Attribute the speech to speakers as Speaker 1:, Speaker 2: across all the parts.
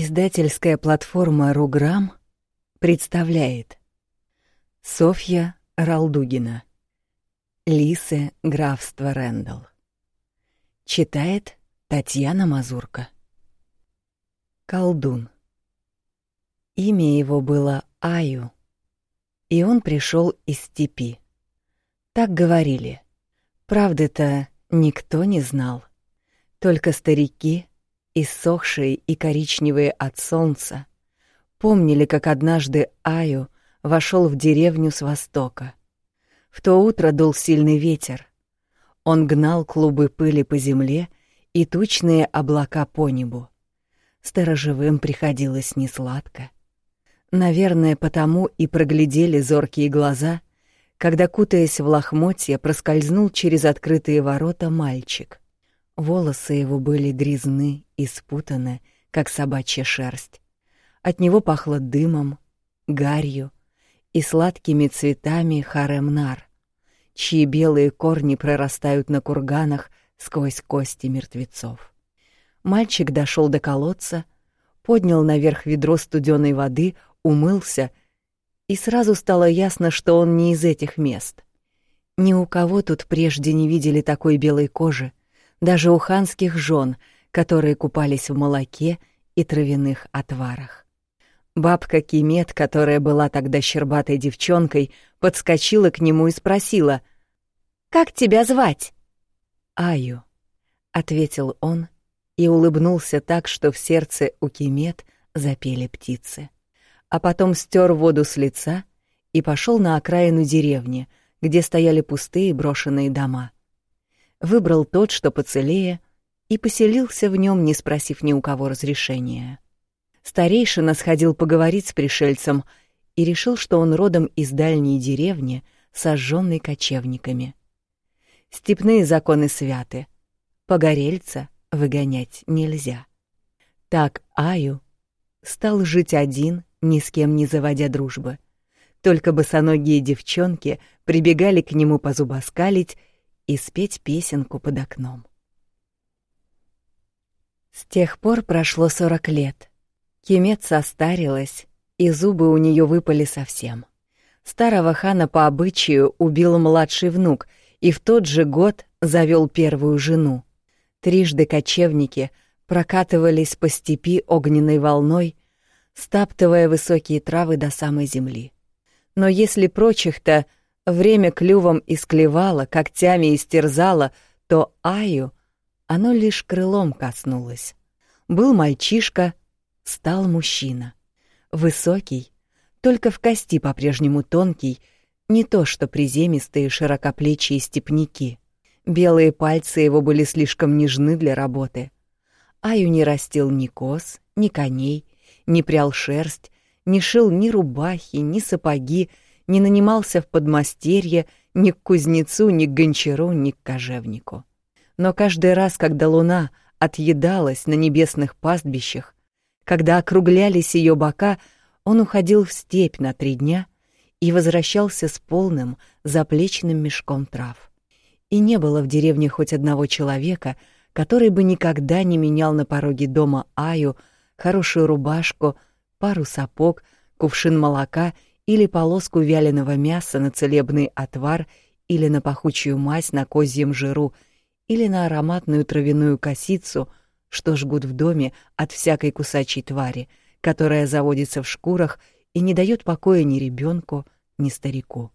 Speaker 1: Издательская платформа «Руграм» представляет Софья Ралдугина Лисы графства Рэндалл Читает Татьяна Мазурка Колдун Имя его было Аю, и он пришел из степи. Так говорили. Правды-то никто не знал. Только старики — иссохшие и коричневые от солнца, помнили, как однажды Аю вошел в деревню с востока. В то утро дул сильный ветер. Он гнал клубы пыли по земле и тучные облака по небу. Сторожевым приходилось несладко. Наверное, потому и проглядели зоркие глаза, когда, кутаясь в лохмотья, проскользнул через открытые ворота мальчик — Волосы его были грязны и спутаны, как собачья шерсть. От него пахло дымом, гарью и сладкими цветами харемнар, чьи белые корни прорастают на курганах сквозь кости мертвецов. Мальчик дошел до колодца, поднял наверх ведро студеной воды, умылся, и сразу стало ясно, что он не из этих мест. Ни у кого тут прежде не видели такой белой кожи, даже у ханских жен, которые купались в молоке и травяных отварах. Бабка Кимет, которая была тогда щербатой девчонкой, подскочила к нему и спросила, «Как тебя звать?» «Аю», — ответил он и улыбнулся так, что в сердце у Кимет запели птицы. А потом стер воду с лица и пошел на окраину деревни, где стояли пустые брошенные дома — выбрал тот, что поцелее, и поселился в нем, не спросив ни у кого разрешения. Старейшина сходил поговорить с пришельцем и решил, что он родом из дальней деревни, сожженной кочевниками. Степные законы святы. Погорельца выгонять нельзя. Так Аю стал жить один, ни с кем не заводя дружбы. Только босоногие девчонки прибегали к нему позубоскалить и спеть песенку под окном. С тех пор прошло сорок лет. Кемет состарилась, и зубы у нее выпали совсем. Старого хана по обычаю убил младший внук и в тот же год завел первую жену. Трижды кочевники прокатывались по степи огненной волной, стаптывая высокие травы до самой земли. Но если прочих-то время клювом исклевало, когтями истерзало, то Аю оно лишь крылом коснулось. Был мальчишка, стал мужчина. Высокий, только в кости по-прежнему тонкий, не то что приземистые широкоплечие степняки. Белые пальцы его были слишком нежны для работы. Аю не растил ни коз, ни коней, не прял шерсть, не шил ни рубахи, ни сапоги, не нанимался в подмастерье ни к кузнецу, ни к гончару, ни к кожевнику. Но каждый раз, когда луна отъедалась на небесных пастбищах, когда округлялись ее бока, он уходил в степь на три дня и возвращался с полным заплечным мешком трав. И не было в деревне хоть одного человека, который бы никогда не менял на пороге дома Аю хорошую рубашку, пару сапог, кувшин молока — или полоску вяленого мяса на целебный отвар, или на пахучую мазь на козьем жиру, или на ароматную травяную косицу, что жгут в доме от всякой кусачей твари, которая заводится в шкурах и не дает покоя ни ребенку, ни старику.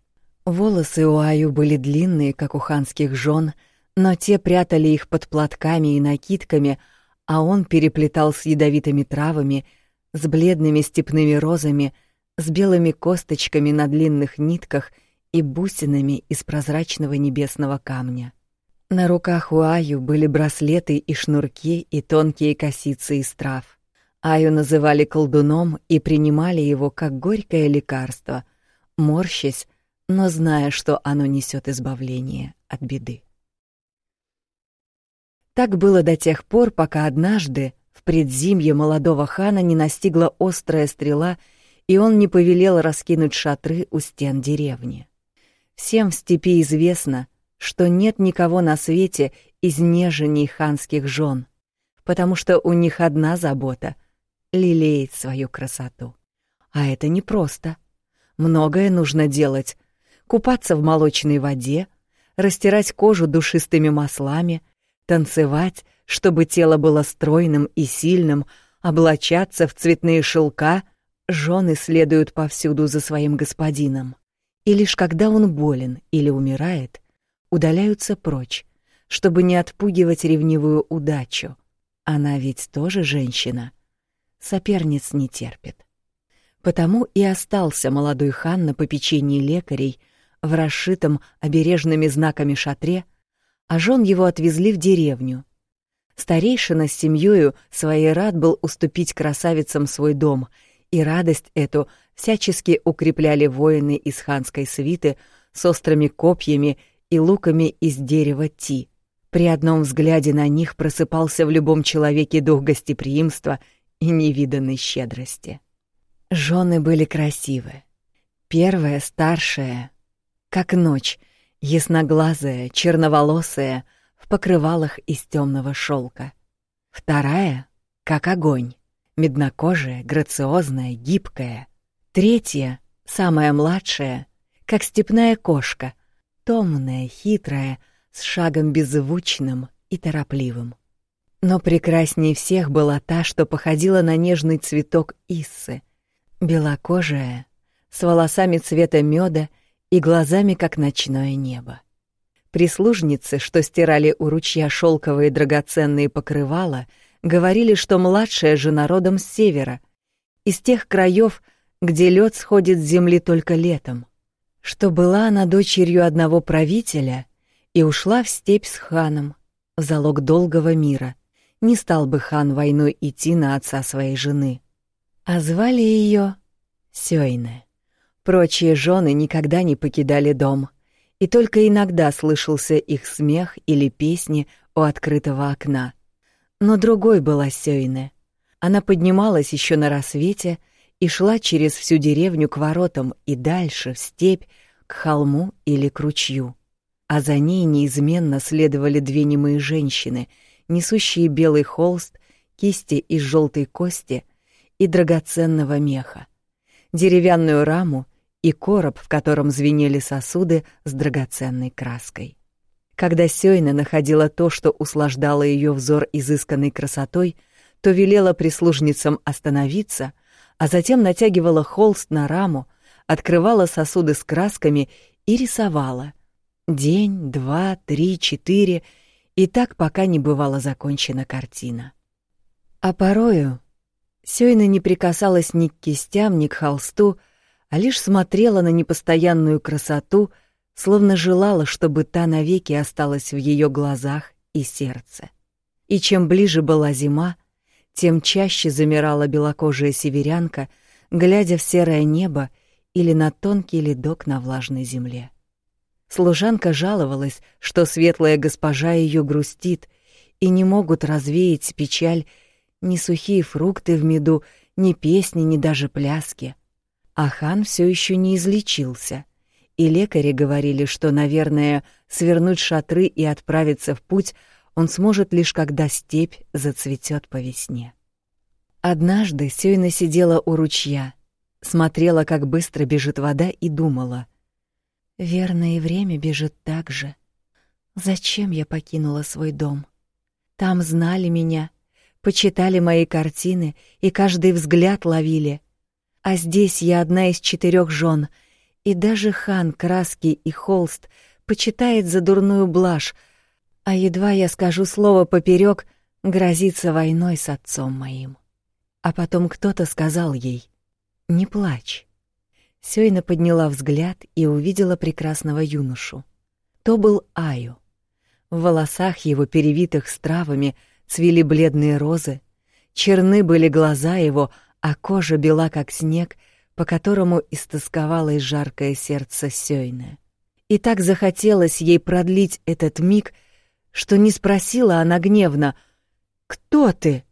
Speaker 1: Волосы у Аю были длинные, как у ханских жен, но те прятали их под платками и накидками, а он переплетал с ядовитыми травами, с бледными степными розами, с белыми косточками на длинных нитках и бусинами из прозрачного небесного камня. На руках у Аю были браслеты и шнурки и тонкие косицы из трав. Аю называли колдуном и принимали его как горькое лекарство, морщась, но зная, что оно несет избавление от беды. Так было до тех пор, пока однажды в предзимье молодого хана не настигла острая стрела — и он не повелел раскинуть шатры у стен деревни. Всем в степи известно, что нет никого на свете из неженей ханских жен, потому что у них одна забота лелеять свою красоту. А это непросто. Многое нужно делать. Купаться в молочной воде, растирать кожу душистыми маслами, танцевать, чтобы тело было стройным и сильным, облачаться в цветные шелка, жены следуют повсюду за своим господином. И лишь когда он болен или умирает, удаляются прочь, чтобы не отпугивать ревнивую удачу. Она ведь тоже женщина. Соперниц не терпит. Потому и остался молодой хан на попечении лекарей в расшитом обережными знаками шатре, а жен его отвезли в деревню. Старейшина с семьёю своей рад был уступить красавицам свой дом, и радость эту всячески укрепляли воины из ханской свиты с острыми копьями и луками из дерева ти. При одном взгляде на них просыпался в любом человеке дух гостеприимства и невиданной щедрости. Жены были красивы. Первая, старшая, как ночь, ясноглазая, черноволосая, в покрывалах из темного шелка. Вторая, как огонь, меднокожая, грациозная, гибкая. Третья, самая младшая, как степная кошка, томная, хитрая, с шагом беззвучным и торопливым. Но прекрасней всех была та, что походила на нежный цветок иссы, белокожая, с волосами цвета меда и глазами, как ночное небо. Прислужницы, что стирали у ручья шелковые драгоценные покрывала, говорили, что младшая жена родом с севера, из тех краев, где лед сходит с земли только летом, что была она дочерью одного правителя и ушла в степь с ханом, залог долгого мира — не стал бы хан войной идти на отца своей жены. А звали ее Сёйне. Прочие жены никогда не покидали дом, и только иногда слышался их смех или песни у открытого окна. Но другой была Сёйне. Она поднималась еще на рассвете и шла через всю деревню к воротам и дальше, в степь, к холму или к ручью. А за ней неизменно следовали две немые женщины — несущие белый холст, кисти из желтой кости и драгоценного меха, деревянную раму и короб, в котором звенели сосуды с драгоценной краской. Когда Сёйна находила то, что услаждало ее взор изысканной красотой, то велела прислужницам остановиться, а затем натягивала холст на раму, открывала сосуды с красками и рисовала. День, два, три, четыре — и так пока не бывала закончена картина. А порою Сёйна не прикасалась ни к кистям, ни к холсту, а лишь смотрела на непостоянную красоту, словно желала, чтобы та навеки осталась в ее глазах и сердце. И чем ближе была зима, тем чаще замирала белокожая северянка, глядя в серое небо или на тонкий ледок на влажной земле. Служанка жаловалась, что светлая госпожа ее грустит, и не могут развеять печаль ни сухие фрукты в меду, ни песни, ни даже пляски. А хан все еще не излечился, и лекари говорили, что, наверное, свернуть шатры и отправиться в путь он сможет лишь когда степь зацветет по весне. Однажды Сёйна сидела у ручья, смотрела, как быстро бежит вода, и думала — Верно, и время бежит так же. Зачем я покинула свой дом? Там знали меня, почитали мои картины и каждый взгляд ловили. А здесь я одна из четырех жен, и даже хан краски и холст почитает за дурную блажь, а едва я скажу слово поперек, грозится войной с отцом моим. А потом кто-то сказал ей: "Не плачь. Сёйна подняла взгляд и увидела прекрасного юношу. То был Аю. В волосах его, перевитых стравами, цвели бледные розы, черны были глаза его, а кожа бела, как снег, по которому истосковалось жаркое сердце Сёйны. И так захотелось ей продлить этот миг, что не спросила она гневно «Кто ты?»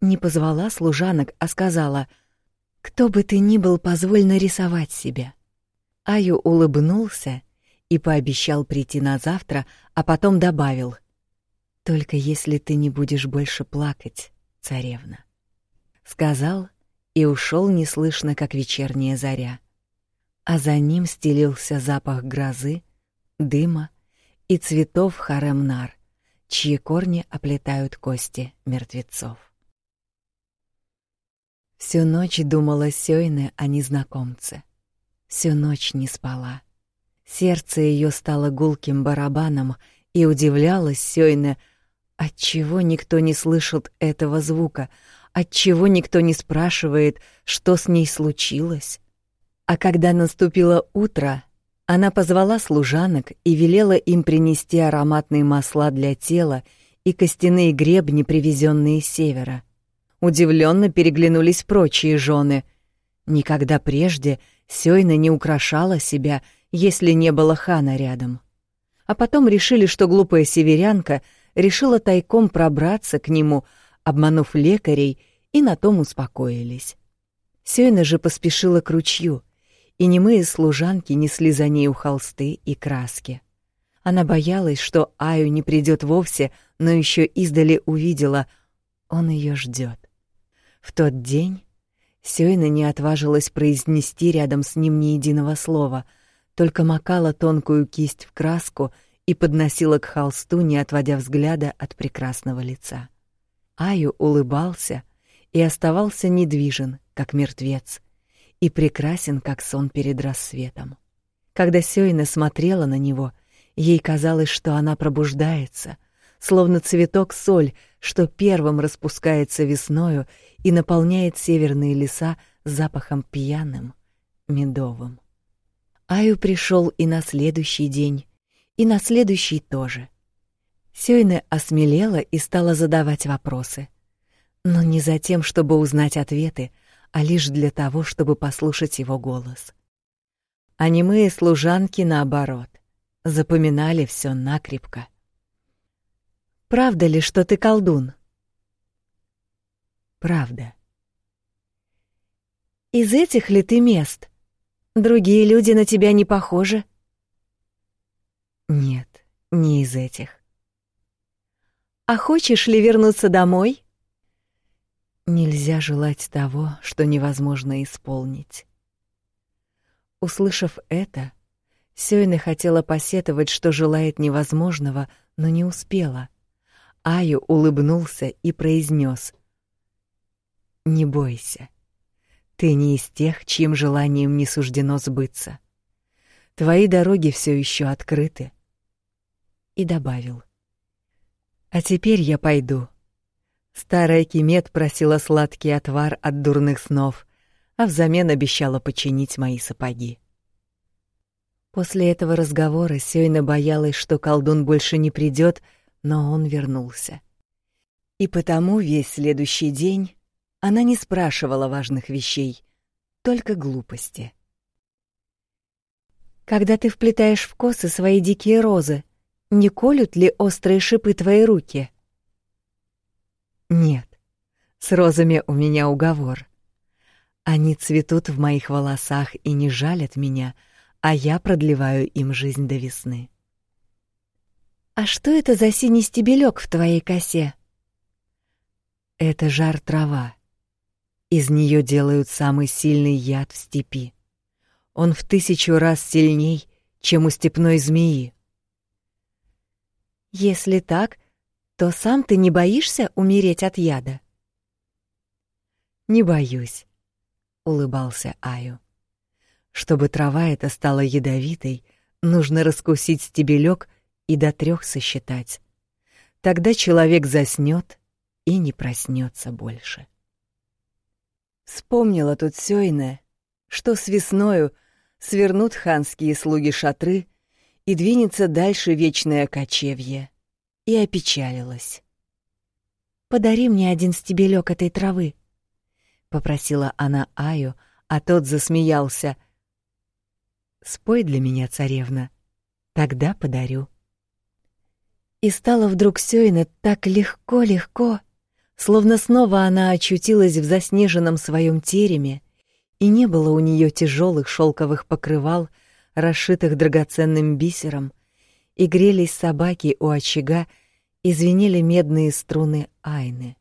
Speaker 1: Не позвала служанок, а сказала — кто бы ты ни был, позволь нарисовать себя. Аю улыбнулся и пообещал прийти на завтра, а потом добавил: Только если ты не будешь больше плакать, царевна. сказал и ушел неслышно, как вечерняя заря. А за ним стелился запах грозы, дыма и цветов харемнар, чьи корни оплетают кости мертвецов. Всю ночь думала Сёйне о незнакомце. Всю ночь не спала. Сердце ее стало гулким барабаном, и удивлялась Сёйне, отчего никто не слышит этого звука, отчего никто не спрашивает, что с ней случилось. А когда наступило утро, она позвала служанок и велела им принести ароматные масла для тела и костяные гребни, привезенные с севера. Удивленно переглянулись прочие жены. Никогда прежде Сёйна не украшала себя, если не было хана рядом. А потом решили, что глупая северянка решила тайком пробраться к нему, обманув лекарей, и на том успокоились. Сёйна же поспешила к ручью, и немые служанки несли за ней холсты и краски. Она боялась, что Аю не придет вовсе, но еще издали увидела, он ее ждет. В тот день Сёйна не отважилась произнести рядом с ним ни единого слова, только макала тонкую кисть в краску и подносила к холсту, не отводя взгляда от прекрасного лица. Аю улыбался и оставался недвижен, как мертвец, и прекрасен, как сон перед рассветом. Когда Сёйна смотрела на него, ей казалось, что она пробуждается, словно цветок соль, что первым распускается весною и наполняет северные леса запахом пьяным, медовым. Аю пришел и на следующий день, и на следующий тоже. Сёйне осмелела и стала задавать вопросы. Но не за тем, чтобы узнать ответы, а лишь для того, чтобы послушать его голос. А немые служанки, наоборот, запоминали все накрепко. «Правда ли, что ты колдун?» «Правда». «Из этих ли ты мест? Другие люди на тебя не похожи?» «Нет, не из этих». «А хочешь ли вернуться домой?» Нельзя желать того, что невозможно исполнить. Услышав это, Сёйна хотела посетовать, что желает невозможного, но не успела. Аю улыбнулся и произнес: «Не бойся. Ты не из тех, чьим желанием не суждено сбыться. Твои дороги все еще открыты». И добавил: «А теперь я пойду. Старая Кимет просила сладкий отвар от дурных снов, а взамен обещала починить мои сапоги. После этого разговора Сёйна боялась, что колдун больше не придет, но он вернулся. И потому весь следующий день она не спрашивала важных вещей, только глупости. Когда ты вплетаешь в косы свои дикие розы, не колют ли острые шипы твои руки? Нет, с розами у меня уговор. Они цветут в моих волосах и не жалят меня, а я продлеваю им жизнь до весны. А что это за синий стебелек в твоей косе? Это жар трава. Из нее делают самый сильный яд в степи. Он в тысячу раз сильней, чем у степной змеи. Если так, то сам ты не боишься умереть от яда? Не боюсь, улыбался Аю. Чтобы трава эта стала ядовитой, нужно раскусить стебелек и до трех сосчитать. Тогда человек заснёт и не проснётся больше. Вспомнила тут Сёйне, что с весною свернут ханские слуги шатры и двинется дальше вечное кочевье — и опечалилась. «Подари мне один стебелек этой травы», — попросила она Аю, а тот засмеялся. «Спой для меня, царевна, тогда подарю». И стало вдруг Сёйне так легко-легко, словно снова она очутилась в заснеженном своем тереме, и не было у нее тяжелых шелковых покрывал, расшитых драгоценным бисером, и грелись собаки у очага, и звенели медные струны айны.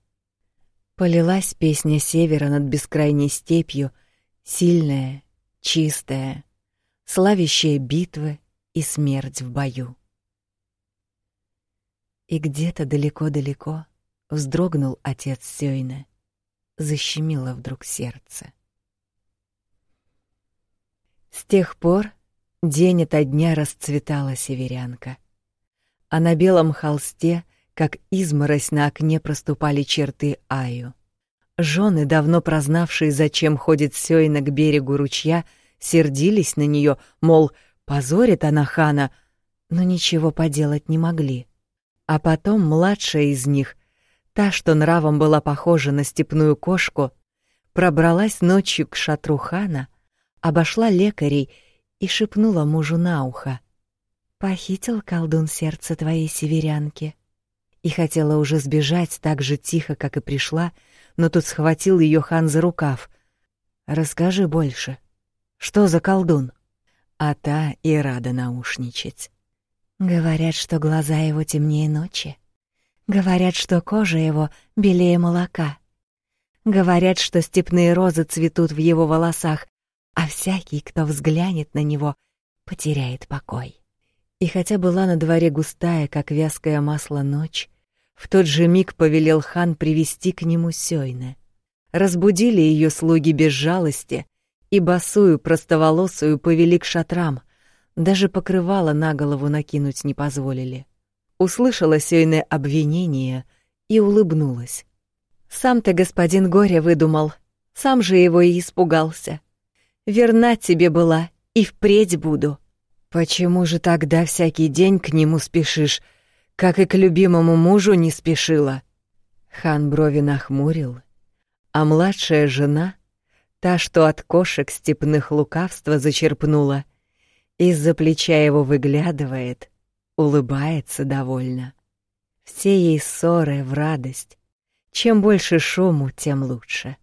Speaker 1: Полилась песня севера над бескрайней степью, сильная, чистая, славящая битвы и смерть в бою. И где-то далеко-далеко вздрогнул отец Сёйна, защемило вдруг сердце. С тех пор день ото дня расцветала северянка, а на белом холсте, как изморозь на окне, проступали черты Аю. Жены, давно прознавшие, зачем ходит Сёйна к берегу ручья, сердились на нее, мол, позорит она хана, но ничего поделать не могли. А потом младшая из них, та, что нравом была похожа на степную кошку, пробралась ночью к шатру хана, обошла лекарей и шепнула мужу на ухо. «Похитил колдун сердце твоей северянки». И хотела уже сбежать так же тихо, как и пришла, но тут схватил ее хан за рукав. «Расскажи больше. Что за колдун?» А та и рада наушничать. Говорят, что глаза его темнее ночи. Говорят, что кожа его белее молока. Говорят, что степные розы цветут в его волосах, а всякий, кто взглянет на него, потеряет покой. И хотя была на дворе густая, как вязкое масло, ночь, в тот же миг повелел хан привести к нему Сёйне. Разбудили ее слуги без жалости и босую простоволосую повели к шатрам, даже покрывало на голову накинуть не позволили. Услышала Сёйне обвинение и улыбнулась. «Сам-то господин Горя выдумал, сам же его и испугался. Верна тебе была и впредь буду». «Почему же тогда всякий день к нему спешишь, как и к любимому мужу не спешила?» Хан брови нахмурил, а младшая жена, та, что от кошек степных лукавства зачерпнула, — из-за плеча его выглядывает, улыбается довольно. Все ей ссоры в радость. Чем больше шуму, тем лучше.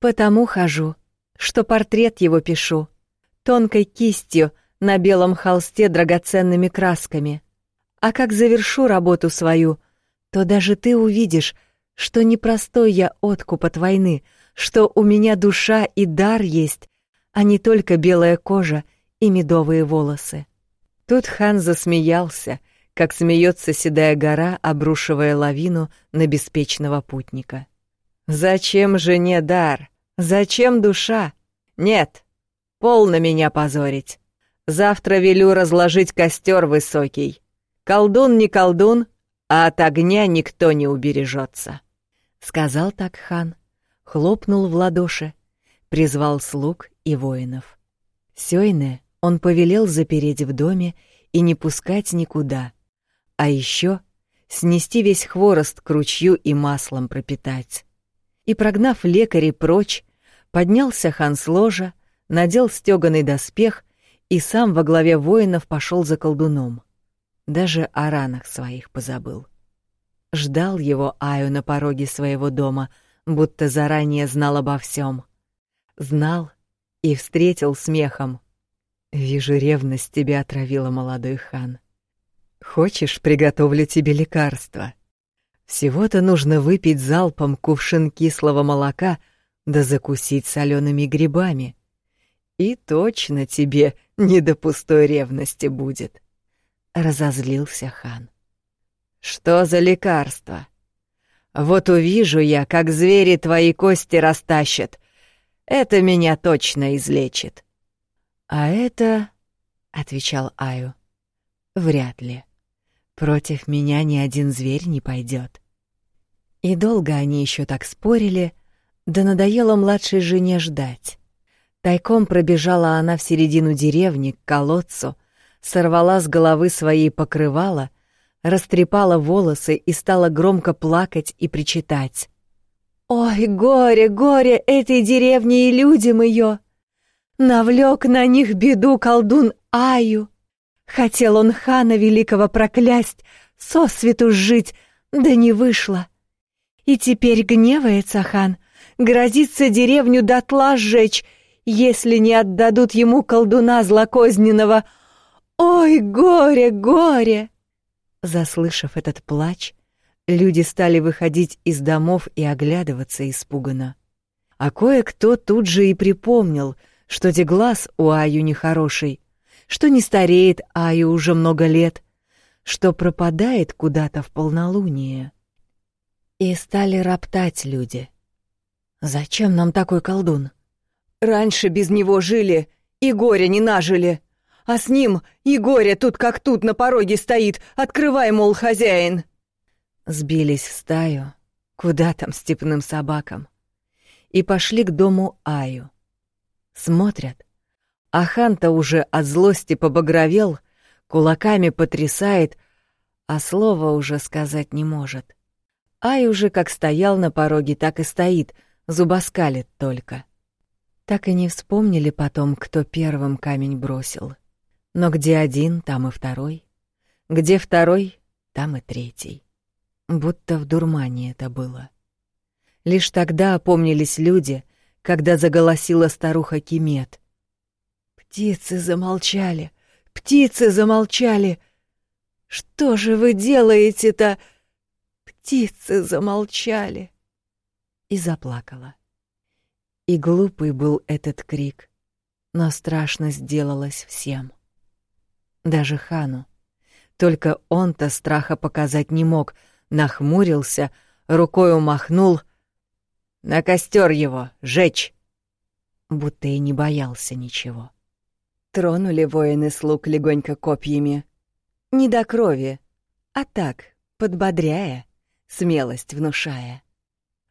Speaker 1: Потому хожу, что портрет его пишу, тонкой кистью на белом холсте драгоценными красками. А как завершу работу свою, то даже ты увидишь, что непростой я откуп от войны, что у меня душа и дар есть, а не только белая кожа и медовые волосы. Тут хан засмеялся, как смеется седая гора, обрушивая лавину на беспечного путника. «Зачем же не дар? Зачем душа? Нет, полно меня позорить. Завтра велю разложить костер высокий. Колдун не колдун, а от огня никто не убережется. Сказал так хан, хлопнул в ладоши, призвал слуг и воинов. Сёйне он повелел запереть в доме и не пускать никуда, а еще снести весь хворост к ручью и маслом пропитать. И, прогнав лекарей прочь, поднялся хан с ложа, надел стёганый доспех и сам во главе воинов пошел за колдуном. Даже о ранах своих позабыл. Ждал его Аю на пороге своего дома, будто заранее знал обо всем. Знал и встретил смехом. Вижу, ревность тебя отравила, молодой хан. Хочешь, приготовлю тебе лекарство? Всего-то нужно выпить залпом кувшин кислого молока да закусить солеными грибами. И точно тебе не до пустой ревности будет. Разозлился хан. Что за лекарство? Вот увижу я, как звери твои кости растащат. Это меня точно излечит. «А это...» — отвечал Аю. «Вряд ли. Против меня ни один зверь не пойдет. И долго они еще так спорили, да надоело младшей жене ждать. Тайком пробежала она в середину деревни к колодцу, сорвала с головы своей покрывало, растрепала волосы и стала громко плакать и причитать. «Ой, горе, горе этой деревни и людям ее! Навлек на них беду колдун Аю. Хотел он хана великого проклясть, сосвету жить, да не вышло. И теперь гневается хан, грозится деревню дотла сжечь, если не отдадут ему колдуна злокозненного. Ой, горе, горе! Заслышав этот плач, Люди стали выходить из домов и оглядываться испуганно. А кое-кто тут же и припомнил, что те глаз у Аю нехороший, что не стареет Аю уже много лет, что пропадает куда-то в полнолуние. И стали роптать люди. «Зачем нам такой колдун? Раньше без него жили и горя не нажили, а с ним и горе тут как тут на пороге стоит, открывай, мол, хозяин!» Сбились в стаю, куда там степным собакам, и пошли к дому Аю. Смотрят, а хан-то уже от злости побагровел, кулаками потрясает, а слова уже сказать не может. Ай уже как стоял на пороге, так и стоит, зубоскалит только. Так и не вспомнили потом, кто первым камень бросил. Но где один, там и второй. Где второй, там и третий. Будто в дурмане это было. Лишь тогда опомнились люди, когда заголосила старуха Кимет. «Птицы замолчали! Птицы замолчали! Что же вы делаете-то? Птицы замолчали!» И заплакала. И глупый был этот крик, но страшно сделалось всем. Даже хану. Только он-то страха показать не мог, нахмурился, рукой умахнул. «На костер его! Жечь!» Будто и не боялся ничего. Тронули воины слуг легонько копьями. Не до крови, а так, подбодряя, смелость внушая.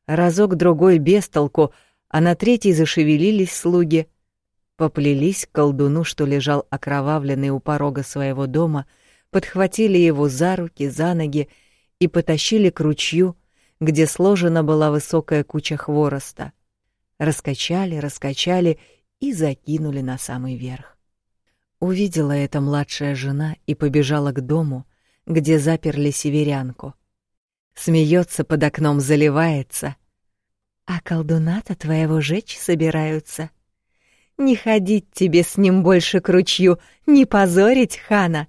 Speaker 1: Разок-другой без толку — а на третий зашевелились слуги, поплелись к колдуну, что лежал окровавленный у порога своего дома, подхватили его за руки, за ноги и потащили к ручью, где сложена была высокая куча хвороста. Раскачали, раскачали и закинули на самый верх. Увидела это младшая жена и побежала к дому, где заперли северянку. Смеется под окном, заливается — а колдуна-то твоего жечь собираются. Не ходить тебе с ним больше к ручью, не позорить хана.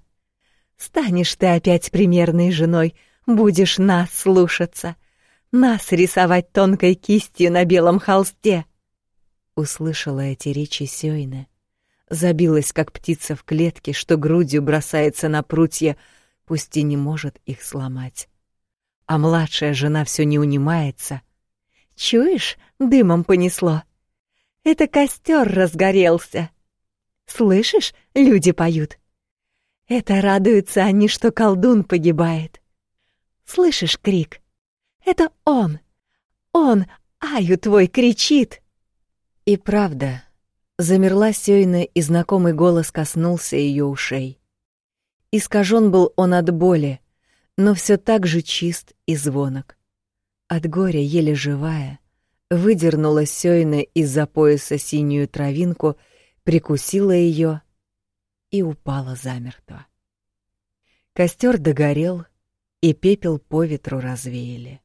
Speaker 1: Станешь ты опять примерной женой, будешь нас слушаться, нас рисовать тонкой кистью на белом холсте. Услышала эти речи Сёйна, забилась, как птица в клетке, что грудью бросается на прутья, пусть и не может их сломать. А младшая жена все не унимается — Чуешь, дымом понесло. Это костер разгорелся. Слышишь, люди поют. Это радуются они, что колдун погибает. Слышишь крик? Это он. Он, Аю твой, кричит. И правда, замерла Сёйна, и знакомый голос коснулся ее ушей. Искажен был он от боли, но все так же чист и звонок. От горя еле живая, выдернула Сёйна из-за пояса синюю травинку, прикусила ее и упала замертво. Костер догорел, и пепел по ветру развеяли.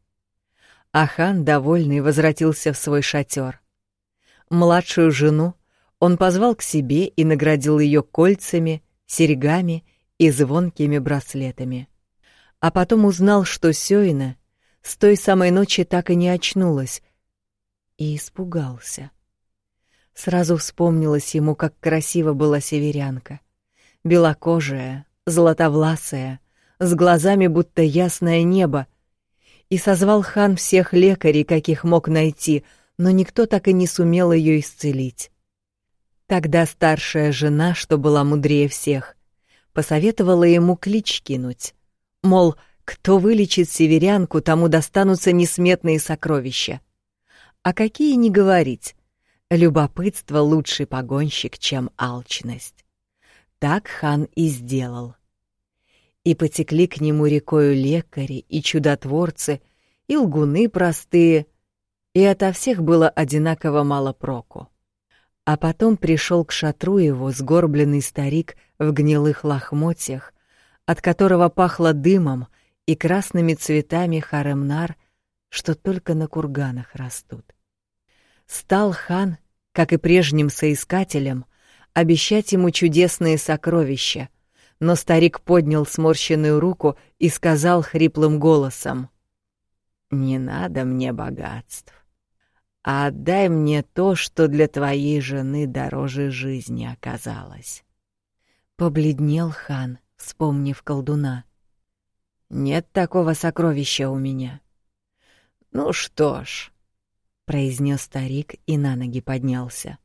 Speaker 1: Ахан, довольный, возвратился в свой шатер. Младшую жену он позвал к себе и наградил ее кольцами, серьгами и звонкими браслетами. А потом узнал, что Сёйна с той самой ночи так и не очнулась, и испугался. Сразу вспомнилось ему, как красиво была северянка. Белокожая, золотовласая, с глазами будто ясное небо. И созвал хан всех лекарей, каких мог найти, но никто так и не сумел ее исцелить. Тогда старшая жена, что была мудрее всех, посоветовала ему клич кинуть. Мол, кто вылечит северянку, тому достанутся несметные сокровища. А какие не говорить, любопытство лучший погонщик, чем алчность. Так хан и сделал. И потекли к нему рекою лекари и чудотворцы, и лгуны простые, и ото всех было одинаково мало проку. А потом пришел к шатру его сгорбленный старик в гнилых лохмотьях, от которого пахло дымом, и красными цветами харемнар, что только на курганах растут. Стал хан, как и прежним соискателем, обещать ему чудесные сокровища, но старик поднял сморщенную руку и сказал хриплым голосом: Не надо мне богатств, а отдай мне то, что для твоей жены дороже жизни оказалось. Побледнел хан, вспомнив колдуна. Нет такого сокровища у меня. Ну что ж, произнес старик и на ноги поднялся.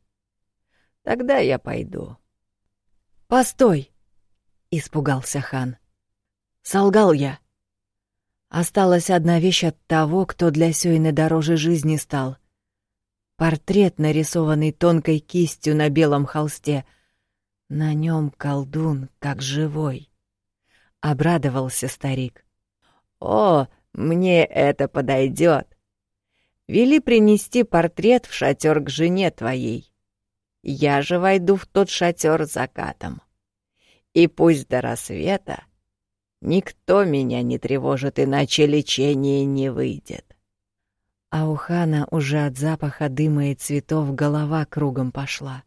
Speaker 1: Тогда я пойду. Постой, испугался хан. Солгал я. Осталась одна вещь от того, кто для Сёйны дороже жизни стал. Портрет, нарисованный тонкой кистью на белом холсте. На нем колдун, как живой. Обрадовался старик. «О, мне это подойдет. Вели принести портрет в шатер к жене твоей. Я же войду в тот шатер закатом. И пусть до рассвета Никто меня не тревожит, иначе лечение не выйдет. А у хана уже от запаха дыма и цветов голова кругом пошла.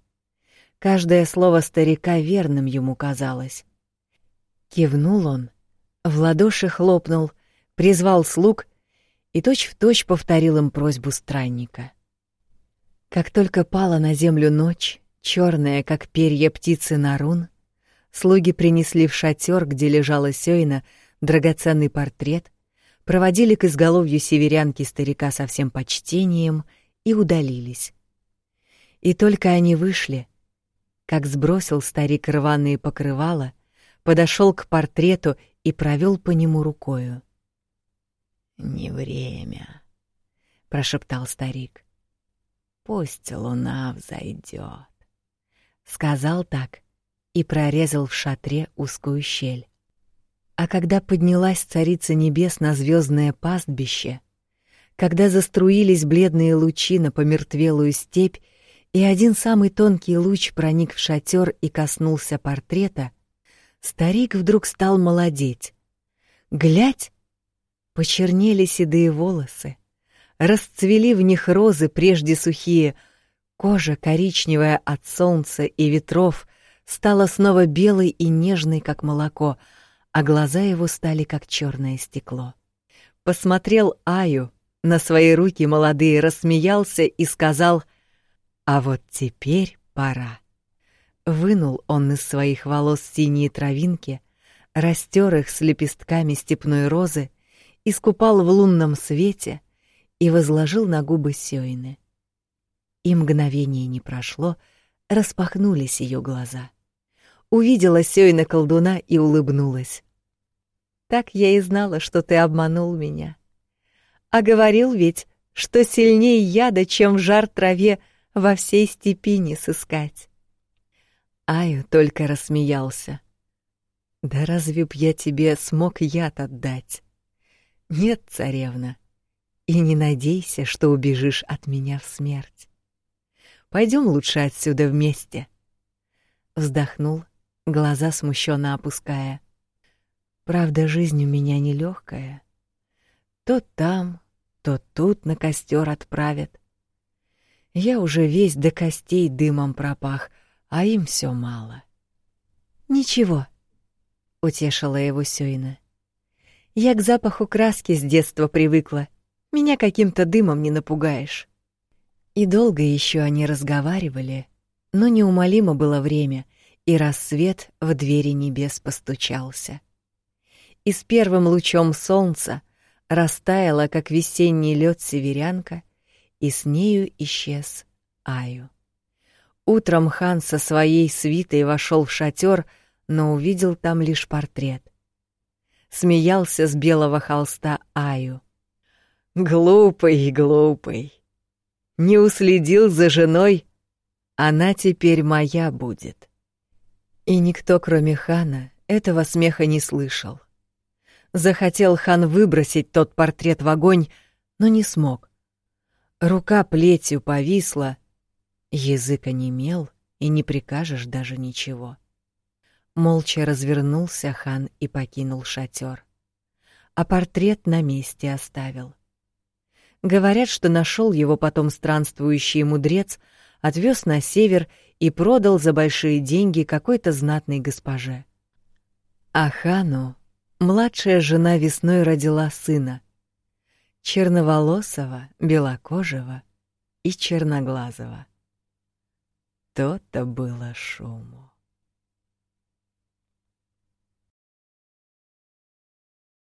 Speaker 1: Каждое слово старика верным ему казалось. Кивнул он, в ладоши хлопнул, призвал слуг и точь-в-точь точь повторил им просьбу странника. Как только пала на землю ночь, черная, как перья птицы Нарун, Слуги принесли в шатер, где лежала Сёйна, драгоценный портрет, проводили к изголовью северянки старика со всем почтением и удалились. И только они вышли, как сбросил старик рваные покрывала, подошел к портрету и провел по нему рукою. «Не время», — прошептал старик. «Пусть луна взойдет», — сказал так и прорезал в шатре узкую щель. А когда поднялась царица небес на звездное пастбище, когда заструились бледные лучи на помертвелую степь, и один самый тонкий луч проник в шатер и коснулся портрета, старик вдруг стал молодеть. Глядь, почернели седые волосы, расцвели в них розы прежде сухие, кожа коричневая от солнца и ветров стала снова белой и нежной, как молоко, а глаза его стали как черное стекло. Посмотрел Аю на свои руки молодые, рассмеялся и сказал «А вот теперь пора». Вынул он из своих волос синие травинки, растер их с лепестками степной розы, искупал в лунном свете и возложил на губы Сёйны. И мгновение не прошло, распахнулись ее глаза — увидела Сёйна колдуна и улыбнулась. Так я и знала, что ты обманул меня. А говорил ведь, что сильнее яда, чем в жар траве во всей степи не сыскать. Аю только рассмеялся. Да разве б я тебе смог яд отдать? Нет, царевна, и не надейся, что убежишь от меня в смерть. Пойдем лучше отсюда вместе. Вздохнул глаза смущенно опуская. Правда, жизнь у меня нелегкая. То там, то тут на костер отправят. Я уже весь до костей дымом пропах, а им все мало. Ничего, утешила его Сёйна. Я к запаху краски с детства привыкла. Меня каким-то дымом не напугаешь. И долго еще они разговаривали, но неумолимо было время — и рассвет в двери небес постучался. И с первым лучом солнца растаяла, как весенний лед северянка, и с нею исчез Аю. Утром хан со своей свитой вошел в шатер, но увидел там лишь портрет. Смеялся с белого холста Аю. «Глупый, глупый! Не уследил за женой, она теперь моя будет». И никто, кроме хана, этого смеха не слышал. Захотел хан выбросить тот портрет в огонь, но не смог. Рука плетью повисла, язык онемел, и не прикажешь даже ничего. Молча развернулся хан и покинул шатер, а портрет на месте оставил. Говорят, что нашел его потом странствующий мудрец, отвез на север и продал за большие деньги какой-то знатной госпоже. А хану младшая жена весной родила сына. черноволосого, белокожего и черноглазого. То-то было шуму.